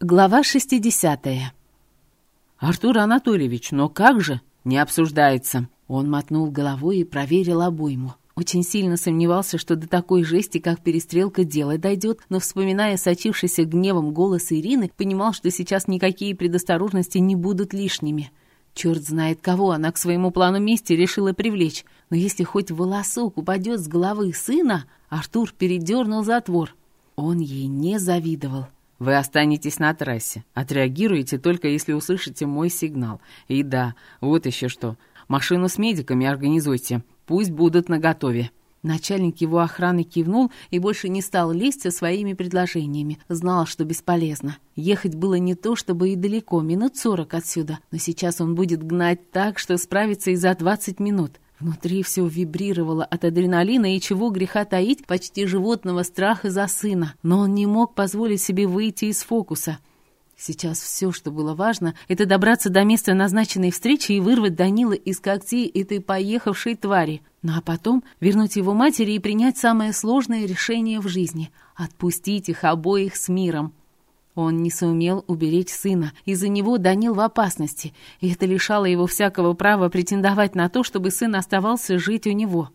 Глава 60 «Артур Анатольевич, но как же?» «Не обсуждается». Он мотнул головой и проверил обойму. Очень сильно сомневался, что до такой жести, как перестрелка, дело дойдет, но, вспоминая сочившийся гневом голос Ирины, понимал, что сейчас никакие предосторожности не будут лишними. Черт знает, кого она к своему плану мести решила привлечь. Но если хоть волосок упадет с головы сына, Артур передернул затвор. Он ей не завидовал. Вы останетесь на трассе. Отреагируете только если услышите мой сигнал. И да, вот еще что. Машину с медиками организуйте. Пусть будут наготове». Начальник его охраны кивнул и больше не стал лезть со своими предложениями. Знал, что бесполезно. Ехать было не то, чтобы и далеко, минут сорок отсюда. Но сейчас он будет гнать так, что справится и за двадцать минут. Внутри все вибрировало от адреналина и чего греха таить почти животного страха за сына. Но он не мог позволить себе выйти из фокуса. Сейчас все, что было важно, это добраться до места назначенной встречи и вырвать Данила из когтей этой поехавшей твари. Ну а потом вернуть его матери и принять самое сложное решение в жизни — отпустить их обоих с миром. Он не сумел уберечь сына. Из-за него Данил в опасности, и это лишало его всякого права претендовать на то, чтобы сын оставался жить у него.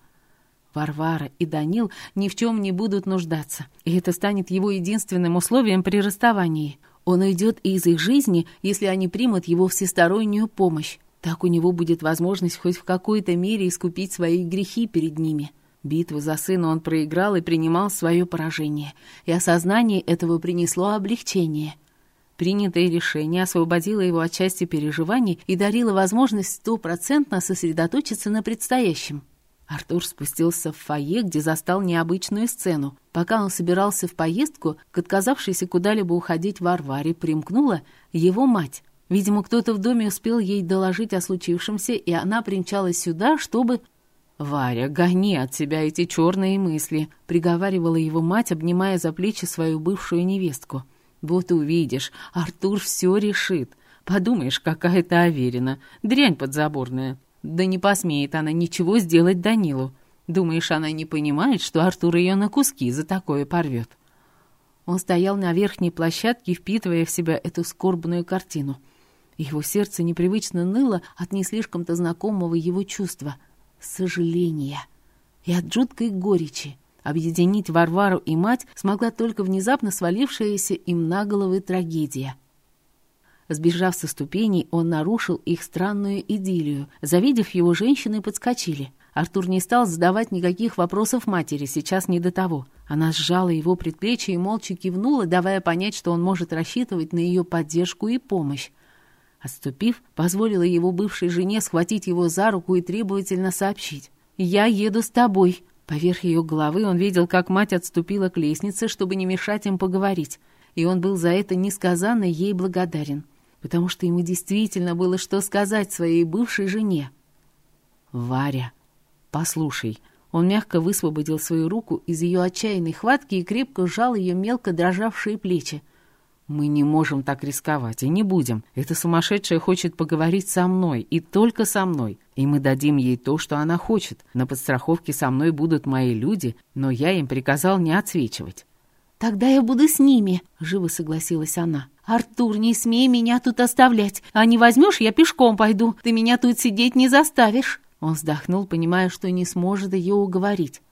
Варвара и Данил ни в чем не будут нуждаться, и это станет его единственным условием при расставании. Он уйдет из их жизни, если они примут его всестороннюю помощь. Так у него будет возможность хоть в какой-то мере искупить свои грехи перед ними. Битву за сына он проиграл и принимал свое поражение, и осознание этого принесло облегчение. Принятое решение освободило его от части переживаний и дарило возможность стопроцентно сосредоточиться на предстоящем. Артур спустился в фойе, где застал необычную сцену. Пока он собирался в поездку, к отказавшейся куда-либо уходить Варваре примкнула его мать. Видимо, кто-то в доме успел ей доложить о случившемся, и она примчалась сюда, чтобы «Варя, гони от себя эти черные мысли», — приговаривала его мать, обнимая за плечи свою бывшую невестку. «Вот увидишь, Артур все решит. Подумаешь, какая-то Аверина, дрянь подзаборная. Да не посмеет она ничего сделать Данилу. Думаешь, она не понимает, что Артур ее на куски за такое порвет?» Он стоял на верхней площадке, впитывая в себя эту скорбную картину. Его сердце непривычно ныло от не слишком-то знакомого его чувства — сожаления и от жуткой горечи. Объединить Варвару и мать смогла только внезапно свалившаяся им на головы трагедия. Сбежав со ступеней, он нарушил их странную идиллию. Завидев его, женщины подскочили. Артур не стал задавать никаких вопросов матери, сейчас не до того. Она сжала его предплечье и молча кивнула, давая понять, что он может рассчитывать на ее поддержку и помощь. Отступив, позволила его бывшей жене схватить его за руку и требовательно сообщить. «Я еду с тобой». Поверх ее головы он видел, как мать отступила к лестнице, чтобы не мешать им поговорить. И он был за это несказанно ей благодарен, потому что ему действительно было что сказать своей бывшей жене. «Варя, послушай». Он мягко высвободил свою руку из ее отчаянной хватки и крепко сжал ее мелко дрожавшие плечи. «Мы не можем так рисковать и не будем. Эта сумасшедшая хочет поговорить со мной, и только со мной. И мы дадим ей то, что она хочет. На подстраховке со мной будут мои люди, но я им приказал не отсвечивать». «Тогда я буду с ними», — живо согласилась она. «Артур, не смей меня тут оставлять. А не возьмешь, я пешком пойду. Ты меня тут сидеть не заставишь». Он вздохнул, понимая, что не сможет ее уговорить.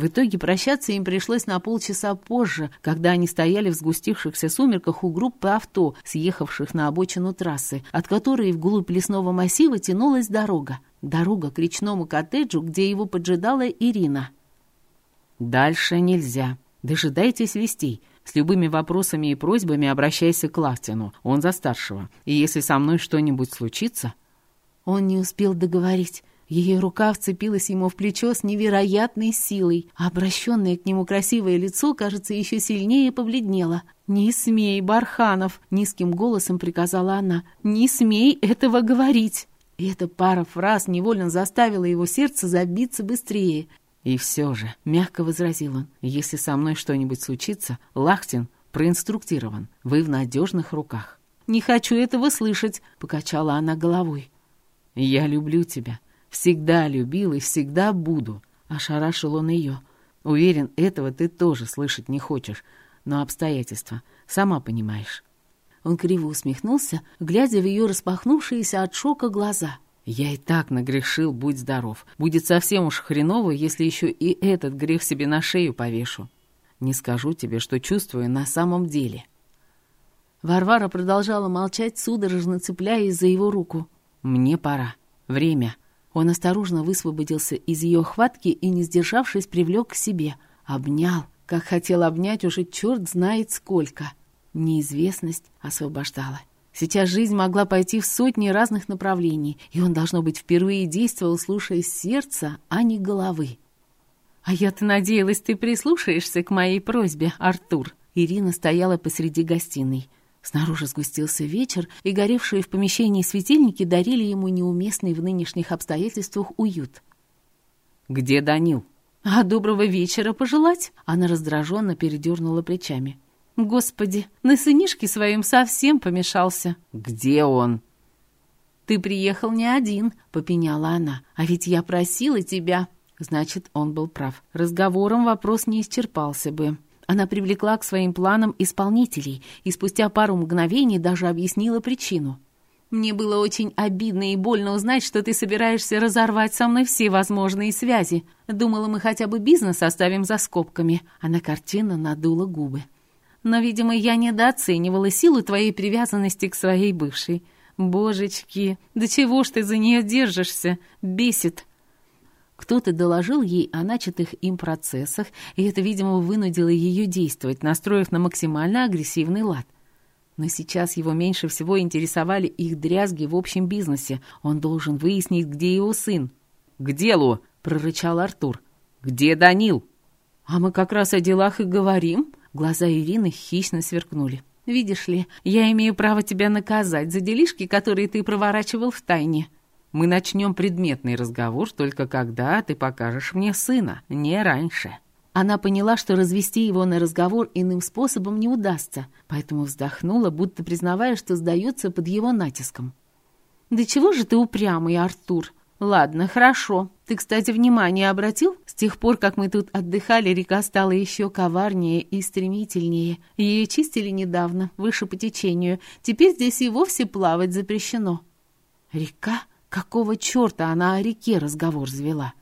В итоге прощаться им пришлось на полчаса позже, когда они стояли в сгустившихся сумерках у группы авто, съехавших на обочину трассы, от которой вглубь лесного массива тянулась дорога. Дорога к речному коттеджу, где его поджидала Ирина. «Дальше нельзя. Дожидайтесь вестей. С любыми вопросами и просьбами обращайся к Лавтину. Он за старшего. И если со мной что-нибудь случится...» Он не успел договорить. Ее рука вцепилась ему в плечо с невероятной силой, а обращенное к нему красивое лицо, кажется, еще сильнее побледнело. «Не смей, Барханов!» — низким голосом приказала она. «Не смей этого говорить!» И эта пара фраз невольно заставила его сердце забиться быстрее. «И все же», — мягко возразил он, — «если со мной что-нибудь случится, Лахтин проинструктирован. Вы в надежных руках». «Не хочу этого слышать», — покачала она головой. «Я люблю тебя», Всегда любил и всегда буду. Ошарашил он ее. Уверен, этого ты тоже слышать не хочешь. Но обстоятельства, сама понимаешь. Он криво усмехнулся, глядя в ее распахнувшиеся от шока глаза. «Я и так нагрешил, будь здоров. Будет совсем уж хреново, если еще и этот грех себе на шею повешу. Не скажу тебе, что чувствую на самом деле». Варвара продолжала молчать, судорожно цепляясь за его руку. «Мне пора. Время». Он осторожно высвободился из ее хватки и, не сдержавшись, привлек к себе. Обнял, как хотел обнять уже черт знает сколько. Неизвестность освобождала. Сейчас жизнь могла пойти в сотни разных направлений, и он, должно быть, впервые действовал, слушая сердца, а не головы. «А я-то надеялась, ты прислушаешься к моей просьбе, Артур». Ирина стояла посреди гостиной. Снаружи сгустился вечер, и горевшие в помещении светильники дарили ему неуместный в нынешних обстоятельствах уют. «Где Данил?» «А доброго вечера пожелать?» Она раздраженно передернула плечами. «Господи, на сынишке своим совсем помешался». «Где он?» «Ты приехал не один», — попеняла она. «А ведь я просила тебя». Значит, он был прав. Разговором вопрос не исчерпался бы. Она привлекла к своим планам исполнителей и спустя пару мгновений даже объяснила причину. «Мне было очень обидно и больно узнать, что ты собираешься разорвать со мной все возможные связи. Думала, мы хотя бы бизнес оставим за скобками». Она картинно надула губы. «Но, видимо, я недооценивала силу твоей привязанности к своей бывшей. Божечки, да чего ж ты за нее держишься? Бесит!» Кто-то доложил ей о начатых им процессах, и это, видимо, вынудило ее действовать, настроив на максимально агрессивный лад. Но сейчас его меньше всего интересовали их дрязги в общем бизнесе. Он должен выяснить, где его сын. «К делу!» — прорычал Артур. «Где Данил?» «А мы как раз о делах и говорим». Глаза Ирины хищно сверкнули. «Видишь ли, я имею право тебя наказать за делишки, которые ты проворачивал в тайне». Мы начнем предметный разговор только когда ты покажешь мне сына, не раньше». Она поняла, что развести его на разговор иным способом не удастся, поэтому вздохнула, будто признавая, что сдается под его натиском. «Да чего же ты упрямый, Артур? Ладно, хорошо. Ты, кстати, внимание обратил? С тех пор, как мы тут отдыхали, река стала еще коварнее и стремительнее. Ее чистили недавно, выше по течению. Теперь здесь и вовсе плавать запрещено». «Река?» Какого черта она о реке разговор завела?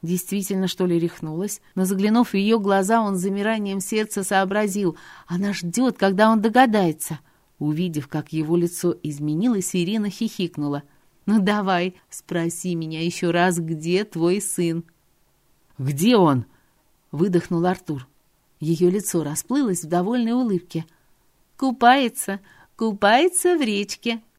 Действительно, что ли, рехнулась? Но заглянув в ее глаза, он с замиранием сердца сообразил. Она ждет, когда он догадается. Увидев, как его лицо изменилось, Ирина хихикнула. «Ну давай, спроси меня еще раз, где твой сын?» «Где он?» — выдохнул Артур. Ее лицо расплылось в довольной улыбке. «Купается, купается в речке»,